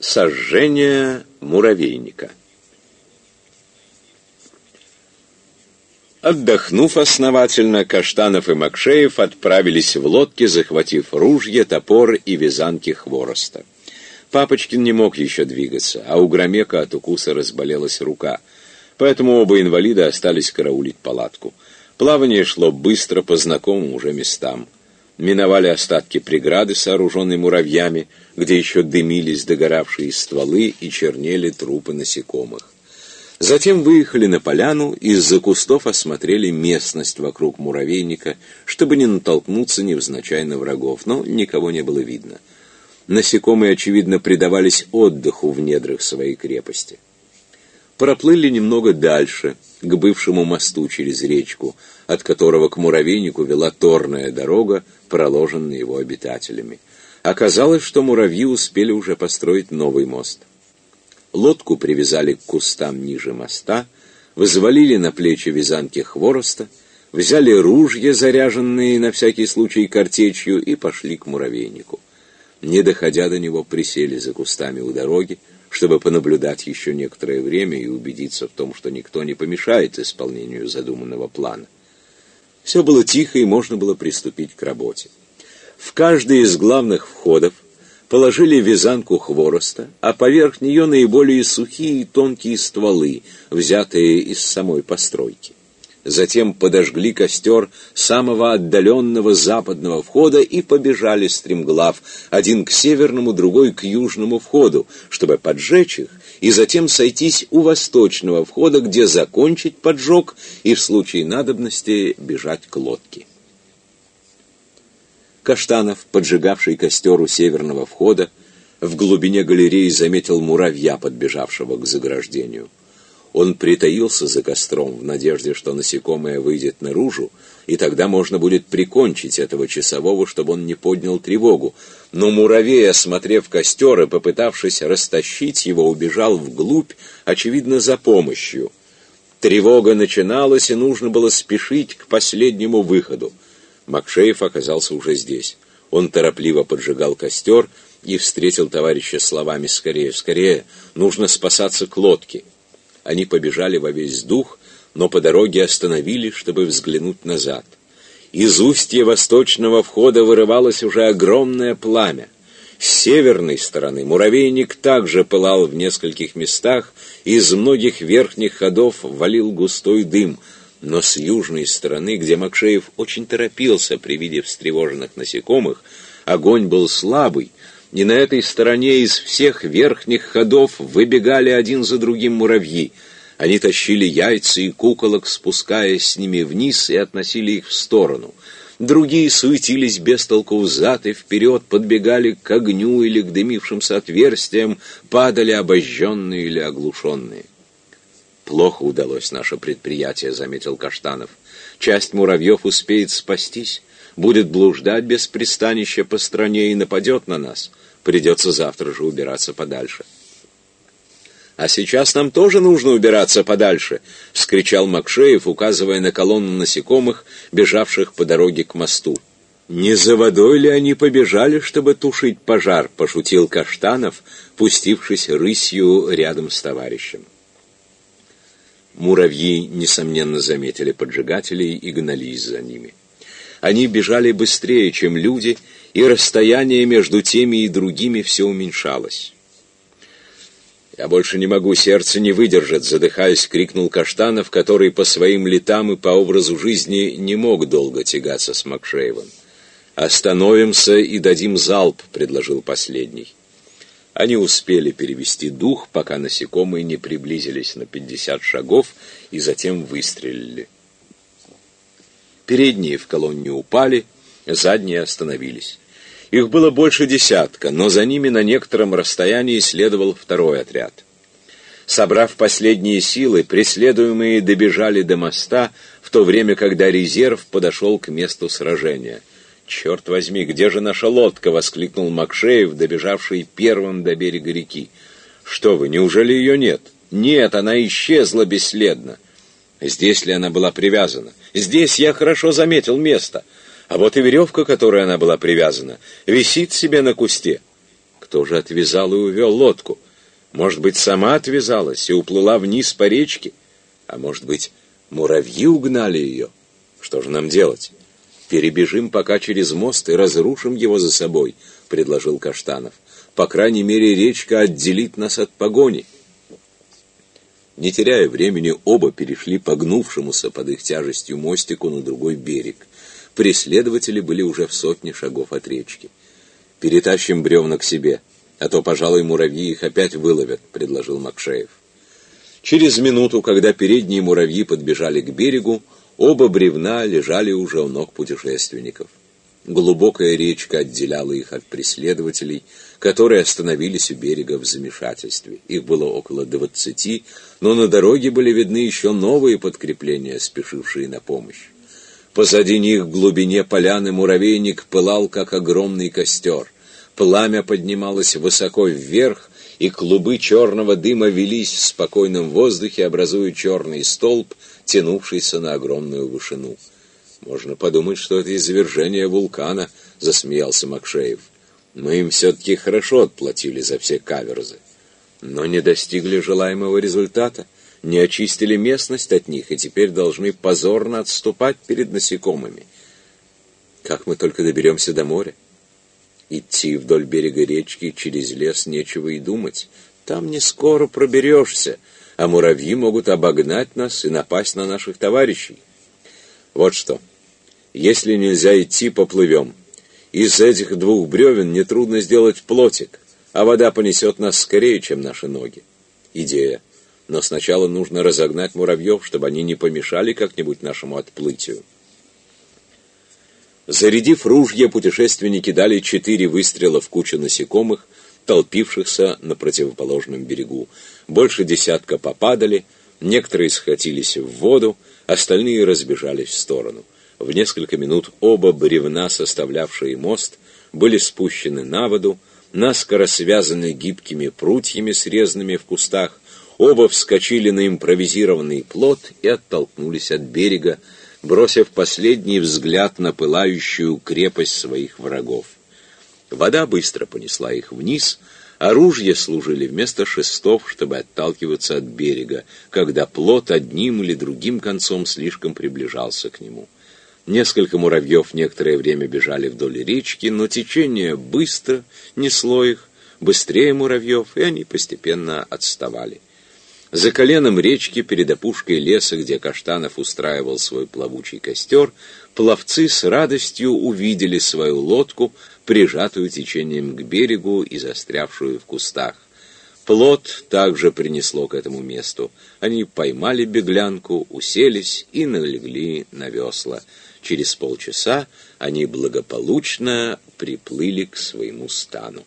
Сожжение муравейника. Отдохнув основательно, Каштанов и Макшеев отправились в лодке, захватив ружья, топор и вязанки хвороста. Папочкин не мог еще двигаться, а у Громека от укуса разболелась рука, поэтому оба инвалида остались караулить палатку. Плавание шло быстро по знакомым уже местам миновали остатки преграды, сооруженной муравьями, где еще дымились догоравшие стволы и чернели трупы насекомых. Затем выехали на поляну и из-за кустов осмотрели местность вокруг муравейника, чтобы не натолкнуться невзначай на врагов, но никого не было видно. Насекомые, очевидно, предавались отдыху в недрах своей крепости. Проплыли немного дальше, к бывшему мосту через речку, от которого к муравейнику вела торная дорога, проложенная его обитателями. Оказалось, что муравьи успели уже построить новый мост. Лодку привязали к кустам ниже моста, взвалили на плечи вязанки хвороста, взяли ружья, заряженные на всякий случай картечью, и пошли к муравейнику. Не доходя до него, присели за кустами у дороги, чтобы понаблюдать еще некоторое время и убедиться в том, что никто не помешает исполнению задуманного плана. Все было тихо, и можно было приступить к работе. В каждый из главных входов положили вязанку хвороста, а поверх нее наиболее сухие и тонкие стволы, взятые из самой постройки. Затем подожгли костер самого отдаленного западного входа и побежали стремглав, один к северному, другой к южному входу, чтобы поджечь их и затем сойтись у восточного входа, где закончить поджог и в случае надобности бежать к лодке. Каштанов, поджигавший костер у северного входа, в глубине галереи заметил муравья, подбежавшего к заграждению. Он притаился за костром в надежде, что насекомое выйдет наружу, и тогда можно будет прикончить этого часового, чтобы он не поднял тревогу. Но муравей, осмотрев костер и попытавшись растащить его, убежал вглубь, очевидно, за помощью. Тревога начиналась, и нужно было спешить к последнему выходу. Макшеев оказался уже здесь. Он торопливо поджигал костер и встретил товарища словами «Скорее, скорее! Нужно спасаться к лодке!» Они побежали во весь дух, но по дороге остановились, чтобы взглянуть назад. Из устья восточного входа вырывалось уже огромное пламя. С северной стороны муравейник также пылал в нескольких местах, и из многих верхних ходов валил густой дым, но с южной стороны, где Макшеев очень торопился при виде встревоженных насекомых, огонь был слабый, и на этой стороне из всех верхних ходов выбегали один за другим муравьи. Они тащили яйца и куколок, спускаясь с ними вниз и относили их в сторону. Другие суетились без толку взад и вперед, подбегали к огню или к дымившимся отверстиям, падали обожженные или оглушенные. «Плохо удалось наше предприятие», — заметил Каштанов. «Часть муравьев успеет спастись, будет блуждать без пристанища по стране и нападет на нас. Придется завтра же убираться подальше. «А сейчас нам тоже нужно убираться подальше!» — вскричал Макшеев, указывая на колонну насекомых, бежавших по дороге к мосту. «Не за водой ли они побежали, чтобы тушить пожар?» — пошутил Каштанов, пустившись рысью рядом с товарищем. Муравьи, несомненно, заметили поджигателей и гнались за ними. Они бежали быстрее, чем люди, и расстояние между теми и другими все уменьшалось. «Я больше не могу, сердце не выдержит», — задыхаясь, крикнул Каштанов, который по своим летам и по образу жизни не мог долго тягаться с Макшеевым. «Остановимся и дадим залп», — предложил последний. Они успели перевести дух, пока насекомые не приблизились на пятьдесят шагов и затем выстрелили. Передние в колонне упали, задние остановились. Их было больше десятка, но за ними на некотором расстоянии следовал второй отряд. Собрав последние силы, преследуемые добежали до моста, в то время, когда резерв подошел к месту сражения. «Черт возьми, где же наша лодка?» — воскликнул Макшеев, добежавший первым до берега реки. «Что вы, неужели ее нет?» «Нет, она исчезла бесследно». «Здесь ли она была привязана?» «Здесь я хорошо заметил место». А вот и веревка, которой она была привязана, висит себе на кусте. Кто же отвязал и увел лодку? Может быть, сама отвязалась и уплыла вниз по речке? А может быть, муравьи угнали ее? Что же нам делать? Перебежим пока через мост и разрушим его за собой, предложил Каштанов. По крайней мере, речка отделит нас от погони. Не теряя времени, оба перешли погнувшемуся под их тяжестью мостику на другой берег. Преследователи были уже в сотне шагов от речки. «Перетащим бревна к себе, а то, пожалуй, муравьи их опять выловят», — предложил Макшеев. Через минуту, когда передние муравьи подбежали к берегу, оба бревна лежали уже у ног путешественников. Глубокая речка отделяла их от преследователей, которые остановились у берега в замешательстве. Их было около двадцати, но на дороге были видны еще новые подкрепления, спешившие на помощь. Позади них в глубине поляны муравейник пылал, как огромный костер. Пламя поднималось высоко вверх, и клубы черного дыма велись в спокойном воздухе, образуя черный столб, тянувшийся на огромную вышину. «Можно подумать, что это извержение вулкана», — засмеялся Макшеев. «Мы им все-таки хорошо отплатили за все каверзы, но не достигли желаемого результата, не очистили местность от них и теперь должны позорно отступать перед насекомыми. Как мы только доберемся до моря? Идти вдоль берега речки через лес нечего и думать. Там не скоро проберешься, а муравьи могут обогнать нас и напасть на наших товарищей. Вот что». Если нельзя идти, поплывем. Из этих двух бревен нетрудно сделать плотик, а вода понесет нас скорее, чем наши ноги. Идея. Но сначала нужно разогнать муравьев, чтобы они не помешали как-нибудь нашему отплытию. Зарядив ружья, путешественники дали четыре выстрела в кучу насекомых, толпившихся на противоположном берегу. Больше десятка попадали, некоторые схватились в воду, остальные разбежались в сторону. В несколько минут оба бревна, составлявшие мост, были спущены на воду, наскоро связаны гибкими прутьями, срезанными в кустах, оба вскочили на импровизированный плот и оттолкнулись от берега, бросив последний взгляд на пылающую крепость своих врагов. Вода быстро понесла их вниз, оружие служили вместо шестов, чтобы отталкиваться от берега, когда плот одним или другим концом слишком приближался к нему. Несколько муравьев некоторое время бежали вдоль речки, но течение быстро несло их, быстрее муравьев, и они постепенно отставали. За коленом речки, перед опушкой леса, где Каштанов устраивал свой плавучий костер, пловцы с радостью увидели свою лодку, прижатую течением к берегу и застрявшую в кустах. Плот также принесло к этому месту. Они поймали беглянку, уселись и налегли на весла. Через полчаса они благополучно приплыли к своему стану.